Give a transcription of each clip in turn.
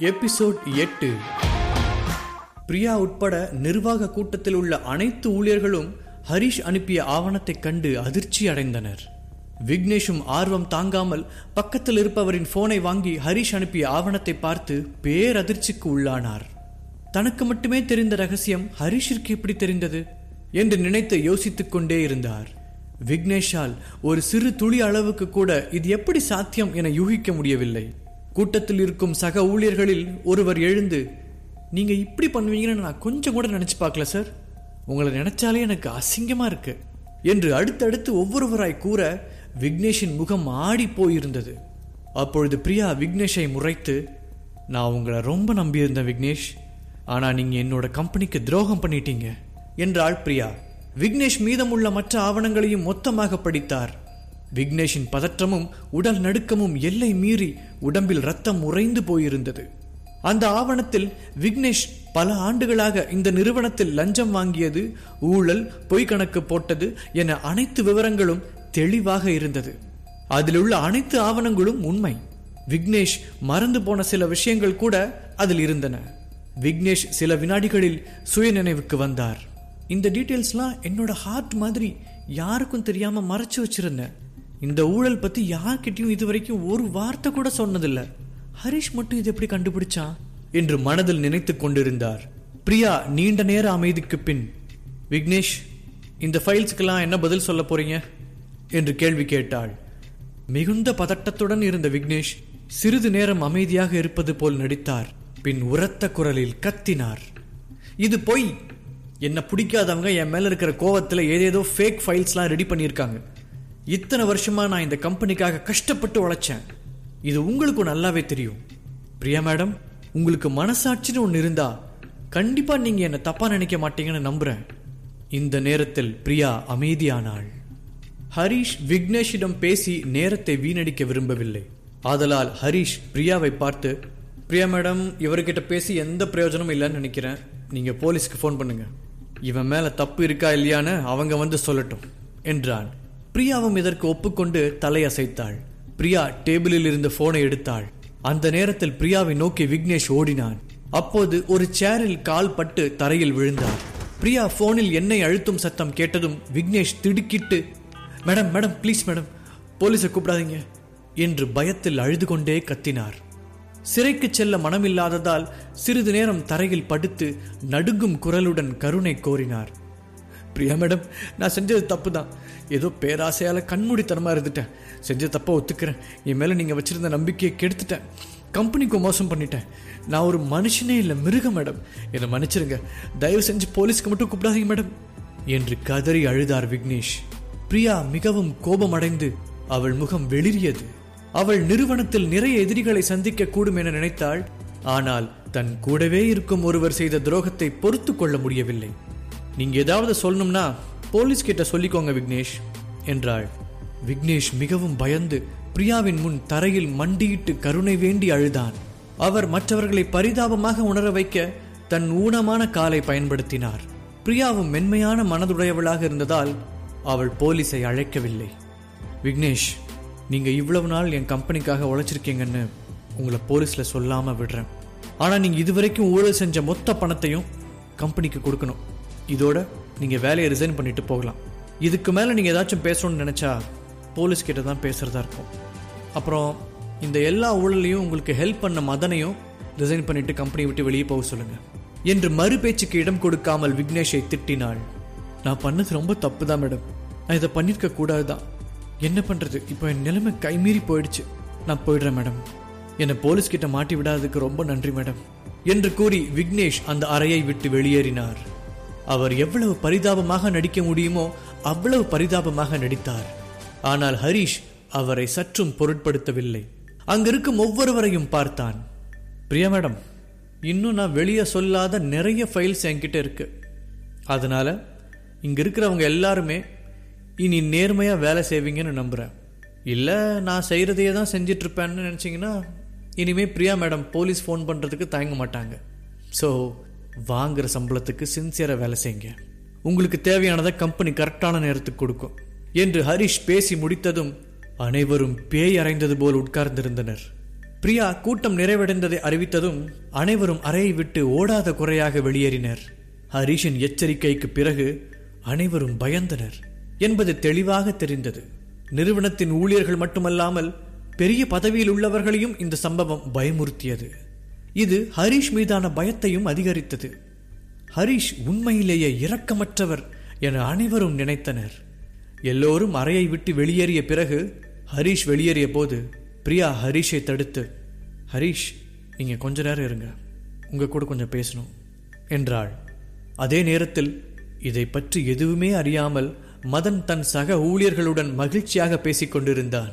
Episode எட்டு. பிரியா உட்பட நிர்வாக கூட்டத்தில் உள்ள அனைத்து ஊழியர்களும் ஹரிஷ் அனுப்பிய ஆவணத்தைக் கண்டு அதிர்ச்சி அடைந்தனர். விக்னேஷும் ஆர்வம் தாங்காமல் பக்கத்தில் இருப்பவரின் போனை வாங்கி ஹரிஷ் அனுப்பிய ஆவணத்தை பார்த்து பேரதிர்ச்சிக்கு உள்ளானார். தனக்கு மட்டுமே தெரிந்த ரகசியம் ஹரிஷிற்கு எப்படி தெரிந்தது என்று நினைத்து யோசித்துக் கொண்டே இருந்தார். விக்னேஷால் ஒரு சிறு துளி அளவுக்கு கூட இது எப்படி சாத்தியம் என யூகிக்க முடியவில்லை. கூட்டத்தில் இருக்கும் சக ஊழியர்களில் ஒருவர் எழுந்து நீங்க இப்படி பண்ணுவீங்கன்னு நான் கொஞ்சம் கூட நினைச்சு பார்க்கல சார். உங்களை நினைச்சாலே எனக்கு அசிங்கமா இருக்கு. என்று அடுத்தடுத்து ஒவ்வொருவராய் கூற விக்னேஷின் முகம் ஆடி போயிருந்தது. அப்பொழுது பிரியா விக்னேஷை முறைத்து நான் உங்களை ரொம்ப நம்பியிருந்தேன் விக்னேஷ். ஆனா நீங்க என்னோட கம்பெனிக்கு துரோகம் பண்ணிட்டீங்க என்றாள் பிரியா. விக்னேஷ் மீதமுள்ள மற்ற ஆவணங்களையும் மொத்தமாக படித்தார். விக்னேஷின் பதற்றமும் உடல் நடுக்கமும் எல்லை மீறி உடம்பில் ரத்தம் உறைந்து போயிருந்தது. அந்த ஆவணத்தில் விக்னேஷ் பல ஆண்டுகளாக இந்த நிறுவனத்தில் லஞ்சம் வாங்கியது ஊழல் பொய் கணக்கு போட்டது என அனைத்து விவரங்களும் தெளிவாக இருந்தது. அதில் உள்ள அனைத்து ஆவணங்களும் உண்மை. விக்னேஷ் மறந்து போன சில விஷயங்கள் கூட அதில் இருந்தன. விக்னேஷ் சில வினாடிகளில் சுயநினைவுக்கு வந்தார். இந்த டீட்டெயில்ஸ்லாம் என்னோட ஹார்ட் மாதிரி யாருக்கும் தெரியாம மறைச்சு வச்சிருந்தேன். இந்த ஊழல் பத்தி யார்கிட்டயும் இதுவரைக்கும் ஒரு வார்த்தை கூட சொன்னதில்ல. ஹரிஷ் மட்டும் இது எப்படி கண்டுபிடிச்சான் என்று மனதில் நினைத்து கொண்டிருந்தார். பிரியா நீண்ட நேர அமைதிக்கு பின் விக்னேஷ் இந்த ஃபைல்ஸுக்கெல்லாம் என்ன பதில் சொல்ல போறீங்க? என்று கேள்வி கேட்டாள். மிகுந்த பதட்டத்துடன் இருந்த விக்னேஷ் சிறிது நேரம் அமைதியாக இருப்பது போல் நடித்தார். பின் உரத்த குரலில் கத்தினார். இது பொய். என்ன பிடிக்காதவங்க என் மேல இருக்கிற கோவத்துல ஏதேதோ ஃபேக் ஃபைல்ஸ்லாம் ரெடி பண்ணியிருக்காங்க. இத்தனை வருஷமா நான் இந்த கம்பெனிக்காக கஷ்டப்பட்டு உழைச்சேன். இது உங்களுக்கும் நல்லாவே தெரியும். பிரியா மேடம் உங்களுக்கு மனசாட்சின்னு ஒன்று இருந்தா கண்டிப்பா நீங்க என்ன தப்பா நினைக்க மாட்டீங்கன்னு நம்புறேன். இந்த நேரத்தில் பிரியா அமைதியானாள். ஹரிஷ் விக்னேஷிடம் பேசி நேரத்தை வீணடிக்க விரும்பவில்லை. ஆதலால் ஹரிஷ் பிரியாவை பார்த்து பிரியா மேடம் இவர்கிட்ட பேசி எந்த பிரயோஜனமும் இல்லைன்னு நினைக்கிறேன். நீங்க போலீஸ்க்கு ஃபோன் பண்ணுங்க. இவன் மேல தப்பு இருக்கா இல்லையான்னு அவங்க வந்து சொல்லட்டும் என்றான். பிரியாவும் இதற்கு ஒப்புக்கொண்டு தலையசைத்தாள். பிரியா டேபிளில் இருந்த போனை எடுத்தாள். அந்த நேரத்தில் பிரியாவை நோக்கி விக்னேஷ் ஓடினான். அப்போது ஒரு சேரில் கால் பட்டு தரையில் விழுந்தார். பிரியா போனில் என்னை அழுத்தும் சத்தம் கேட்டதும் விக்னேஷ் திடுக்கிட்டு மேடம் மேடம் ப்ளீஸ் மேடம் போலீஸை கூப்பிடாதீங்க என்று பயத்தில் அழுது கொண்டே கத்தினார். சிறைக்கு செல்ல மனமில்லாததால் சிறிது நேரம் தரையில் படுத்து நடுங்கும் குரலுடன் கருணை கோரினார். பிரியா மேடம் நான் செஞ்சது தப்பு தான் ஏதோ பேராசையால் கண்மூடித்தனமாக இருந்துட்டேன். செஞ்ச தப்பாக ஒத்துக்கிறேன். என் மேலே நீங்கள் வச்சுருந்த நம்பிக்கையை கெடுத்துட்டேன். கம்பெனிக்கு மோசம் பண்ணிட்டேன். நான் ஒரு மனுஷனே இல்லை மிருகம் மேடம். என்னை மன்னிச்சிருங்க. தயவு செஞ்சு போலீஸ்க்கு மட்டும் கூப்பிடாதீங்க மேடம். என்று கதறி அழுதார் விக்னேஷ். பிரியா மிகவும் கோபமடைந்து அவள் முகம் வெளிரியது அவள் நிறுவனத்தில் நிறைய எதிரிகளை சந்திக்க கூடும் என நினைத்தாள். ஆனால் தன் கூடவே இருக்கும் ஒருவர் செய்த துரோகத்தை பொறுத்து கொள்ள முடியவில்லை. நீங்க ஏதாவது சொல்லணும்னா போலீஸ் கிட்ட சொல்லிக்கோங்க விக்னேஷ் என்றாள். விக்னேஷ் மிகவும் பயந்து பிரியாவின் முன் தரையில் மண்டியிட்டு கருணை வேண்டி அழுதான். அவர் மற்றவர்களை பரிதாபமாக உணர வைக்க தன் ஊனமான காலை பயன்படுத்தினார். பிரியாவும் மென்மையான மனதுடையவளாக இருந்ததால் அவள் போலீஸை அழைக்கவில்லை. விக்னேஷ் நீங்க இவ்வளவு நாள் என் கம்பெனிக்காக உழைச்சிருக்கீங்கன்னு உங்களை போலீஸ்ல சொல்லாம விடுறேன். ஆனா நீங்க இதுவரைக்கும் ஊழல் செஞ்ச மொத்த பணத்தையும் கம்பெனிக்கு கொடுக்கணும். இதோட நீங்கள் வேலையை ரிசைன் பண்ணிட்டு போகலாம். இதுக்கு மேலே நீங்கள் ஏதாச்சும் பேசணும்னு நினச்சா போலீஸ் கிட்ட தான் பேசுகிறதா இருக்கும். அப்புறம் இந்த எல்லா ஊழலையும் உங்களுக்கு ஹெல்ப் பண்ண மதனையும் ரிசைன் பண்ணிட்டு கம்பெனி விட்டு வெளியே போக சொல்லுங்க. என்று மறு பேச்சுக்கு இடம் கொடுக்காமல் விக்னேஷை திட்டினாள். நான் பண்ணது ரொம்ப தப்பு தான் மேடம். நான் இதை பண்ணியிருக்க கூடாது தான் என்ன பண்ணுறது இப்போ என் நிலைமை கைமீறி போயிடுச்சு. நான் போயிடுறேன் மேடம். என்னை போலீஸ் கிட்ட மாட்டி விடாததுக்கு ரொம்ப நன்றி மேடம். என்று கூறி விக்னேஷ் அந்த அறையை விட்டு வெளியேறினார். அவர் எவ்வளவு பரிதாபமாக நடிக்க முடியுமோ அவ்வளவு பரிதாபமாக நடித்தார். ஆனால் ஹரிஷ் அவரை சற்றும் பொருட்படுத்தவில்லை. அங்கிருக்கும் ஒவ்வொருவரையும் பார்த்தான். பிரியா மேடம் இன்னும் நான் வெளியே சொல்லாத நிறைய ஃபைல்ஸ் என்கிட்ட இருக்கு. அதனால இங்க இருக்கிறவங்க எல்லாருமே இனி நேர்மையா வேலை செய்வீங்கன்னு நம்புறேன். இல்ல நான் செய்யறதையே தான் செஞ்சிட்டு இருப்பேன்னு நினைச்சீங்கன்னா இனிமே பிரியா மேடம் போலீஸ் ஃபோன் பண்றதுக்கு தயங்க மாட்டாங்க. ஸோ வாங்குற சம்பளத்துக்கு சின்சியரா வேலை செய்யுங்க. உங்களுக்கு தேவையானதை கம்பெனி கரெக்டான நேரத்துக்கு கொடுக்கும். என்று ஹரிஷ் பேசி முடித்ததும் அனைவரும் பேய் அறைந்தது போல் உட்கார்ந்திருந்தனர். பிரியா கூட்டம் நிறைவடைந்ததை அறிவித்ததும் அனைவரும் அறையை விட்டு ஓடாத குறையாக வெளியேறினர். ஹரிஷின் எச்சரிக்கைக்கு பிறகு அனைவரும் பயந்தனர் என்பது தெளிவாக தெரிந்தது. நிறுவனத்தின் ஊழியர்கள் மட்டுமல்லாமல் பெரிய பதவியில் உள்ளவர்களையும் இந்த சம்பவம் பயமுறுத்தியது. இது ஹரிஷ் மீதான பயத்தையும் அதிகரித்தது. ஹரிஷ் உண்மையிலேயே இரக்கமற்றவர் என அனைவரும் நினைத்தனர். எல்லோரும் அறையை விட்டு வெளியேறிய பிறகு ஹரிஷ் வெளியேறிய போது பிரியா ஹரிஷை தடுத்து ஹரிஷ் நீங்க கொஞ்ச நேரம் இருங்க. உங்க கூட கொஞ்சம் பேசணும் என்றாள். அதே நேரத்தில் இதை பற்றி எதுவுமே அறியாமல் மதன் தன் சக ஊழியர்களுடன் மகிழ்ச்சியாக பேசிக் கொண்டிருந்தான்.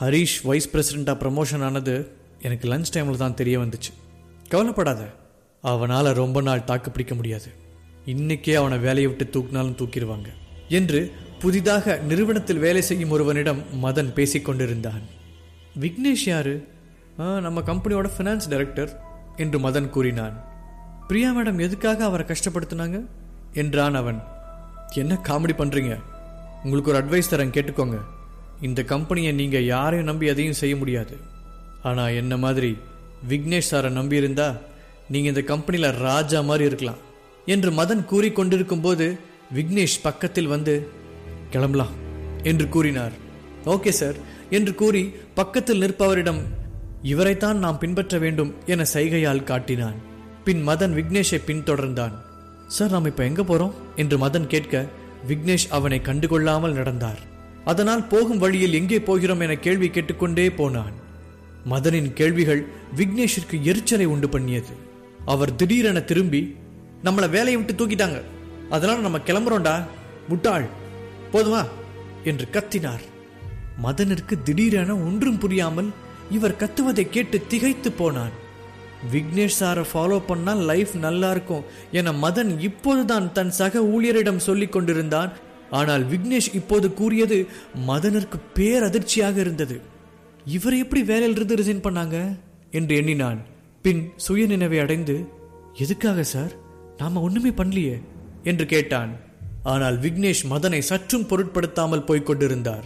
ஹரிஷ் வைஸ் பிரசிடெண்டா ப்ரமோஷன் ஆனது எனக்கு லஞ்ச் டைமில் தான் தெரிய வந்துச்சு. கவலைப்படாத. அவனால் ரொம்ப நாள் தாக்கு பிடிக்க முடியாது. இன்னைக்கே அவனை வேலையை விட்டு தூக்கினாலும் தூக்கிடுவாங்க. என்று புதிதாக நிறுவனத்தில் வேலை செய்யும் ஒருவனிடம் மதன் பேசிக்கொண்டிருந்தான் விக்னேஷ் யாரு? நம்ம கம்பெனியோட ஃபினான்ஸ் டைரக்டர் என்று மதன் கூறினான். பிரியா மேடம் எதுக்காக அவரை கஷ்டப்படுத்தினாங்க? என்றான் அவன். என்ன காமெடி பண்றீங்க? உங்களுக்கு ஒரு அட்வைஸ் தரேன் கேட்டுக்கோங்க. இந்த கம்பெனியை நீங்க யாரையும் நம்பி எதையும் செய்ய முடியாது. ஆனா என்ன மாதிரி விக்னேஷ் சாரை நம்பியிருந்தா நீங்கள் நீங்க இந்த கம்பெனில ராஜா மாதிரி இருக்கலாம் என்று மதன் கூறிக்கொண்டிருக்கும் போது விக்னேஷ் பக்கத்தில் வந்து கிளம்பலாம் என்று கூறினார். ஓகே சார் என்று கூறி பக்கத்தில் நிற்பவரிடம் இவரைத்தான் நாம் பின்பற்ற வேண்டும் என சைகையால் காட்டினான். பின் மதன் விக்னேஷை பின்தொடர்ந்தான். சார் நாம் இப்ப எங்க போறோம்? என்று மதன் கேட்க விக்னேஷ் அவனை கண்டுகொள்ளாமல் நடந்தார். அதனால் போகும் வழியில் எங்கே போகிறோம்? என கேள்வி கேட்டுக்கொண்டே போனான். மதனின் கேள்விகள் விக்னேஷிற்கு எரிச்சலை உண்டு பண்ணியது. அவர் திடீரென திரும்பி நம்மளை வேலையை விட்டு தூக்கிட்டாங்க. அதனால நம்ம கிளம்புறோம்டா. முட்டாள். போதுமா என்று கத்தினார். மதனிற்கு திடீரென ஒன்றும் புரியாமல் இவர் கத்துவதை கேட்டு திகைத்து போனான் விக்னேஷ் சாரை ஃபாலோ பண்ணால் லைஃப் நல்லா இருக்கும் என மதன் இப்போதுதான் தன் சக ஊழியரிடம் சொல்லிக் கொண்டிருந்தான். ஆனால் விக்னேஷ் இப்போது கூறியது மதனிற்கு பேரதிர்ச்சியாக இருந்தது. இவர் எப்படி வேலையிலிருந்து ரிசைன் பண்ணாங்க? என்று எண்ணினான். பின் சுய நினைவை அடைந்து எதுக்காக சார்? நாம ஒண்ணுமே பண்ணலையே என்று கேட்டான். ஆனால் விக்னேஷ் மதனை சற்றும் பொருட்படுத்தாமல் போய்கொண்டிருந்தார்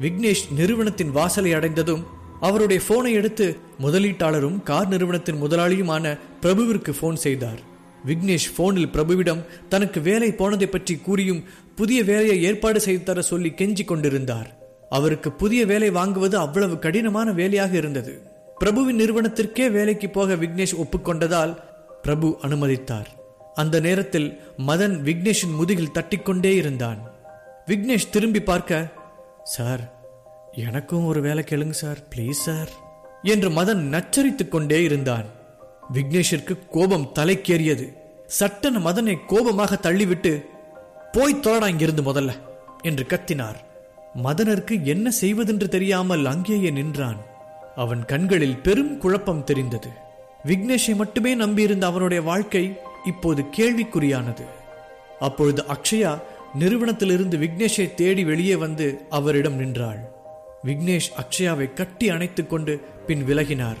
விக்னேஷ் நிறுவனத்தின் வாசலை அடைந்ததும் அவருடைய போனை எடுத்து முதலீட்டாளரும் கார் நிறுவனத்தின் முதலாளியுமான பிரபுவிற்கு போன் செய்தார். விக்னேஷ் போனில் பிரபுவிடம் தனக்கு வேலை போனதை பற்றி கூறியும் புதிய வேலையை ஏற்பாடு செய்து தர சொல்லி கெஞ்சிக் கொண்டிருந்தார். அவருக்கு புதிய வேலை வாங்குவது அவ்வளவு கடினமான வேலையாக இருந்தது. பிரபுவின் நிறுவனத்திற்கே வேலைக்கு போக விக்னேஷ் ஒப்புக்கொண்டதால் பிரபு அனுமதித்தார். அந்த நேரத்தில் மதன் விக்னேஷின் முதுகில் தட்டிக்கொண்டே இருந்தான். விக்னேஷ் திரும்பி பார்க்க சார் எனக்கும் ஒரு வேலை கேளுங்க சார் ப்ளீஸ் சார் என்று மதன் நச்சரித்துக் கொண்டே இருந்தான். விக்னேஷிற்கு கோபம் தலைக்கேறியது. சட்டன மதனை கோபமாக தள்ளிவிட்டு போய் தொடடா இங்கிருந்து முதல்ல என்று கத்தினார். மதனருக்கு என்ன செய்வதென்று தெரியாமல் அங்கேயே நின்றான். அவன் கண்களில் பெரும் குழப்பம் தெரிந்தது. விக்னேஷை மட்டுமே நம்பியிருந்த அவனுடைய வாழ்க்கை இப்போது கேள்விக்குறியானது. அப்பொழுது அக்ஷயா நிறுவனத்திலிருந்து விக்னேஷை தேடி வெளியே வந்து அவரிடம் நின்றாள். விக்னேஷ் அக்ஷயாவை கட்டி அணைத்துக் கொண்டு பின் விலகினார்.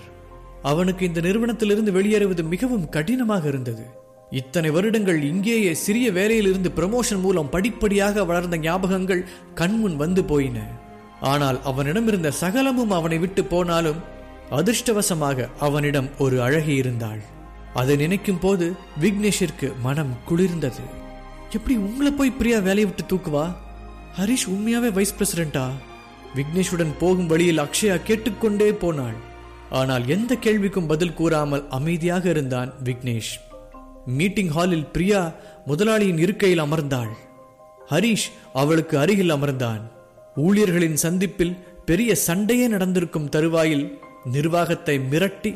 அவனுக்கு இந்த நிறுவனத்திலிருந்து வெளியேறுவது மிகவும் கடினமாக இருந்தது. இத்தனை வருடங்கள் இங்கேயே சிறிய வேலையிலிருந்து ப்ரமோஷன் மூலம் படிப்படியாக வளர்ந்த ஞாபகங்கள் கண்முன் வந்து போயின. ஆனால் அவனிடமிருந்த சகலமும் அவனை விட்டு போனாலும் அதிர்ஷ்டவசமாக அவனிடம் ஒரு அழகி இருந்தாள். அதை நினைக்கும் போது விக்னேஷிற்கு மனம் குளிர்ந்தது. எப்படி உங்களை போய் பிரியா வேலையை விட்டு தூக்குவா? ஹரிஷ் உண்மையாவே வைஸ் பிரசிடென்டா விக்னேஷுடன் போகும் வழியில் அக்ஷயா கேட்டுக்கொண்டே போனாள். ஆனால் எந்த கேள்விக்கும் பதில் கூறாமல் அமைதியாக இருந்தான் விக்னேஷ். மீட்டிங் ஹாலில் பிரியா முதலாளியின் இருக்கையில் அமர்ந்தாள். ஹரிஷ் அவளுக்கு அருகில் அமர்ந்தான். ஊழியர்களின் சந்திப்பில் பெரிய சண்டையே நடந்திருக்கும் தருவாயில் நிர்வாகத்தை மிரட்டி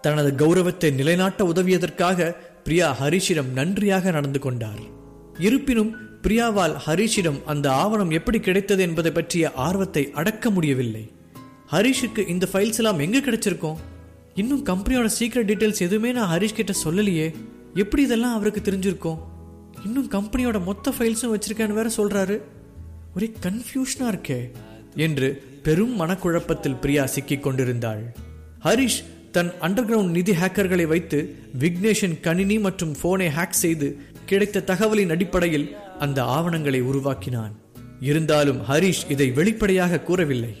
தனது கௌரவத்தை நிலைநாட்ட உதவியதற்காக பிரியா ஹரிஷிடம் நன்றியாக நடந்து கொண்டார் இருப்பினும் பிரியாவால் ஹரிஷிடம் அந்த ஆவணம் எப்படி கிடைத்தது என்பதை பற்றிய ஆர்வத்தை அடக்க முடியவில்லை. ஹரிஷுக்கு இந்த ஃபைல்ஸ் எல்லாம் எங்க கிடைச்சிருக்கோம்? இன்னும் கம்பெனியோட சீக்ரெட் டீட்டெயில்ஸ் எதுவுமே நான் ஹரிஷ் கிட்ட சொல்லலையே. எப்படி இதெல்லாம் அவருக்கு தெரிஞ்சிருக்கோம்? இன்னும் கம்பெனியோட மொத்த ஃபைல்ஸும் வச்சிருக்கேன்னு வேற சொல்றாரு. ஒரே கன்ஃபியூஷனா இருக்கே. என்று பெரும் மனக்குழப்பத்தில் பிரியா சிக்கிக் கொண்டிருந்தாள். ஹரிஷ் தன் அண்டர் கிரவுண்ட் நிதி ஹேக்கர்களை வைத்து விக்னேஷின் கணினி மற்றும் போனை ஹேக் செய்து கிடைத்த தகவலின் அடிப்படையில் அந்த ஆவணங்களை உருவாக்கினான். இருந்தாலும் ஹரிஷ் இதை வெளிப்படையாக கூறவில்லை.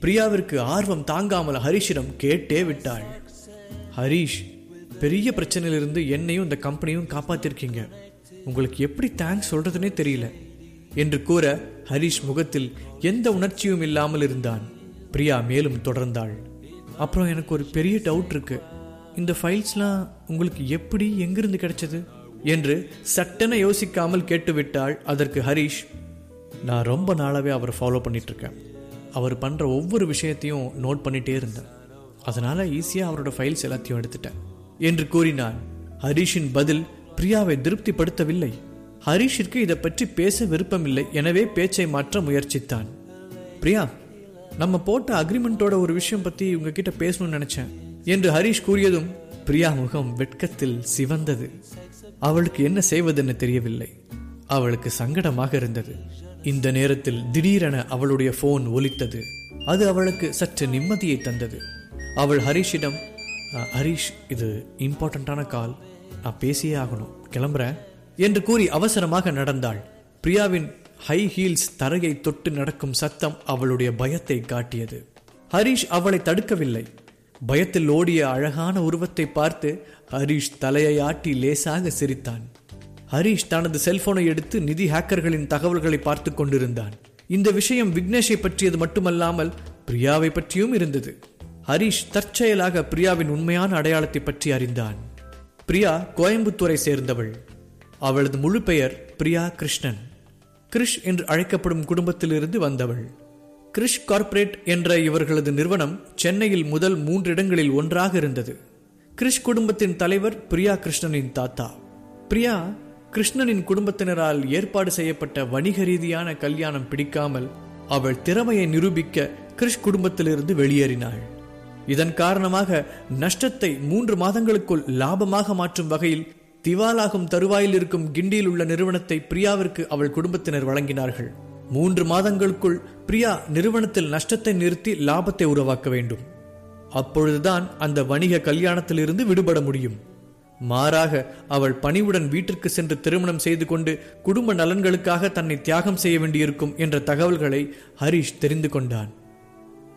பிரியாவிற்கு ஆர்வம் தாங்காமல் ஹரிஷிடம் கேட்டே விட்டாள். ஹரிஷ் பெரிய பிரச்சனையிலிருந்து என்னையும் இந்த கம்பெனியும் காப்பாத்திருக்கீங்க. உங்களுக்கு எப்படி தேங்க்ஸ் சொல்றதுனே தெரியல. என்று கூற ஹரிஷ் முகத்தில் எந்த உணர்ச்சியும் இல்லாமல் இருந்தான். பிரியா மேலும் தொடர்ந்தாள். அப்புறம் எனக்கு ஒரு பெரிய டவுட் இருக்கு. இந்த ஃபைல்ஸ்லாம் உங்களுக்கு எப்படி எங்கிருந்து கிடைச்சது? என்று சட்டென யோசிக்காமல் கேட்டுவிட்டாள் அதற்கு ஹரிஷ். நான் ரொம்ப நாளாவே அவரை ஃபாலோ பண்ணிட்டு இருக்கேன் அவர் பண்ற ஒவ்வொரு விஷயத்தையும் நோட் பண்ணிட்டே இருந்தேன். அதனால ஈஸியா அவரோட ஃபைல்ஸ் எல்லாத்தையும் எடுத்துட்டேன். என்று கூறினான். ஹரிஷின் பதில் பிரியாவை திருப்திப்படுத்தவில்லை. ஹரீஷிற்கு இதை பற்றி பேச விருப்பமில்லை எனவே பேச்சை மாற்ற முயற்சித்தான். பிரியா நம்ம போட்ட அக்ரிமெண்டோட ஒரு விஷயம் பத்தி உங்ககிட்ட பேசணும்னு நினைச்சேன் என்று ஹரிஷ் கூறியதும் பிரியா முகம் வெட்கத்தில் சிவந்தது. அவளுக்கு என்ன செய்வதென்னு தெரியவில்லை. அவளுக்கு சங்கடமாக இருந்தது. இந்த நேரத்தில் திடீரென அவளுடைய போன் ஒலித்தது. அது அவளுக்கு சற்று நிம்மதியை தந்தது. அவள் ஹரிஷிடம் ஹரிஷ் இது இம்பார்ட்டண்ட்டான கால். நான் பேசியே ஆகணும். கிளம்புறேன். என்று கூறி அவசரமாக நடந்தாள். பிரியாவின் ஹை ஹீல்ஸ் தரையை தொட்டு நடக்கும் சத்தம் அவளுடைய பயத்தை காட்டியது. ஹரிஷ் அவளை தடுக்கவில்லை. பயத்தில் ஓடிய அழகான உருவத்தை பார்த்து ஹரிஷ் தலையை ஆட்டி லேசாக சிரித்தான். ஹரிஷ் தனது செல்போனை எடுத்து நிதி ஹேக்கர்களின் தகவல்களை பார்த்து கொண்டிருந்தான். இந்த விஷயம் விக்னேஷை பற்றியது மட்டுமல்லாமல் பிரியாவை பற்றியும் இருந்தது. ஹரிஷ் தற்செயலாக பிரியாவின் உண்மையான அடையாளத்தை பற்றி அறிந்தான். பிரியா கோயம்புத்தூரை சேர்ந்தவள். அவளது முழு பெயர் பிரியா கிருஷ்ணன். கிரிஷ் என்று அழைக்கப்படும் குடும்பத்திலிருந்து வந்தவள். கிரிஷ் கார்ப்பரேட் என்ற இவர்களது நிறுவனம் சென்னையில் முதல் மூன்று இடங்களில் ஒன்றாக இருந்தது. கிரிஷ் குடும்பத்தின் தலைவர் பிரியா கிருஷ்ணனின் தாத்தா. பிரியா கிருஷ்ணனின் குடும்பத்தினரால் ஏற்பாடு செய்யப்பட்ட வணிக ரீதியான கல்யாணம் பிடிக்காமல் அவள் திறமையை நிரூபிக்க கிரிஷ் குடும்பத்திலிருந்து வெளியேறினாள். இதன் காரணமாக நஷ்டத்தை மூன்று மாதங்களுக்குள் லாபமாக மாற்றும் வகையில் திவாலாகும் தருவாயில் இருக்கும் கிண்டியில் உள்ள நிறுவனத்தை பிரியாவிற்கு அவள் குடும்பத்தினர் வழங்கினார்கள். மூன்று மாதங்களுக்குள் பிரியா நிறுவனத்தில் நஷ்டத்தை நிறுத்தி லாபத்தை உருவாக்க வேண்டும். அப்பொழுதுதான் அந்த வணிக கல்யாணத்திலிருந்து விடுபட முடியும். மாறாக அவள் பணிவுடன் வீட்டிற்கு சென்று திருமணம் செய்து கொண்டு குடும்ப நலன்களுக்காக தன்னை தியாகம் செய்ய வேண்டியிருக்கும் என்ற தகவல்களை ஹரிஷ் தெரிந்து கொண்டான்.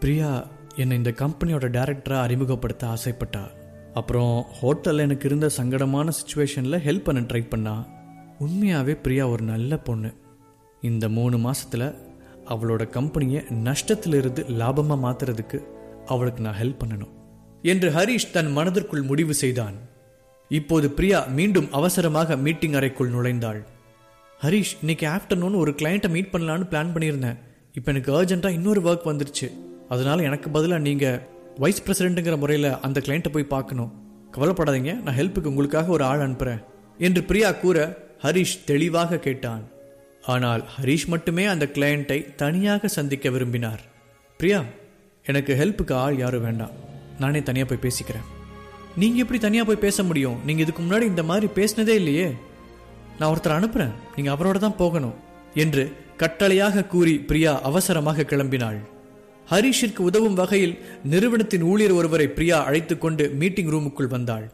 பிரியா என்னை இந்த கம்பெனியோட டேரக்டராக அறிமுகப்படுத்த ஆசைப்பட்டா. அப்புறம் ஹோட்டலில் எனக்கு இருந்த சங்கடமான சுச்சுவேஷனில் ஹெல்ப் பண்ண ட்ரை பண்ணா. உண்மையாகவே பிரியா ஒரு நல்ல பொண்ணு. இந்த மூணு மாதத்தில் அவளோட கம்பெனியை நஷ்டத்திலிருந்து லாபமாக மாத்துறதுக்கு அவளுக்கு நான் ஹெல்ப் பண்ணணும். என்று ஹரிஷ் தன் மனதிற்குள் முடிவு செய்தான். இப்போது பிரியா மீண்டும் அவசரமாக மீட்டிங் அறைக்குள் நுழைந்தாள். ஹரிஷ் இன்னைக்கு ஆஃப்டர்நூன் ஒரு கிளையண்ட்டை மீட் பண்ணலான்னு பிளான் பண்ணியிருந்தேன். இப்போ எனக்கு அர்ஜென்ட்டாக இன்னொரு ஒர்க் வந்துருச்சு. அதனால் எனக்கு பதிலாக நீங்கள் வைஸ் பிரசிடென்ட்டுங்கிற முறையில் அந்த கிளைண்ட்டை போய் பார்க்கணும். கவலைப்படாதீங்க நான் ஹெல்ப்புக்கு உங்களுக்காக ஒரு ஆள் அனுப்புகிறேன் என்று பிரியா கூற ஹரிஷ் தெளிவாக கேட்டான். ஆனால் ஹரிஷ் மட்டுமே அந்த கிளையண்ட்டை தனியாக சந்திக்க விரும்பினார். பிரியா எனக்கு ஹெல்ப்புக்கு ஆள் யாரும் வேண்டாம். நானே தனியாக போய் பேசிக்கிறேன். நீங்கள் எப்படி தனியாக போய் பேச முடியும்? நீங்கள் இதுக்கு முன்னாடி இந்த மாதிரி பேசினதே இல்லையே. நான் ஒருத்தர் அனுப்புகிறேன் நீங்கள் அவரோட தான் போகணும் என்று கட்டளையாக கூறி பிரியா அவசரமாக கிளம்பினாள். ஹரிஷிற்கு உதவும் வகையில் நிறுவனத்தின் ஊழியர் ஒருவரை பிரியா அழைத்துக் கொண்டு மீட்டிங் ரூமுக்குள் வந்தாள்.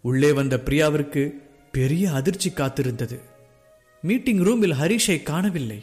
உள்ளே வந்த பிரியாவிற்கு பெரிய அதிர்ச்சி காத்திருந்தது. மீட்டிங் ரூமில் ஹரிஷை காணவில்லை.